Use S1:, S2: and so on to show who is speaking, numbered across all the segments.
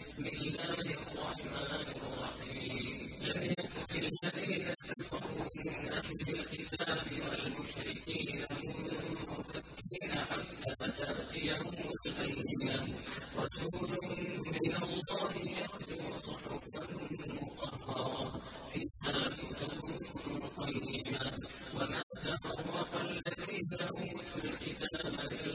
S1: بسم الله الرحمن الرحيم. لم يكن كفروا من أهل الكتاب والمشركين حتى تأتيهم الله مطهرة وما تفرق الذين أوتوا الكتاب إلا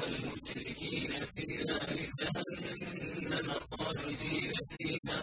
S1: والمشركين في نار جهنم خالدين فيها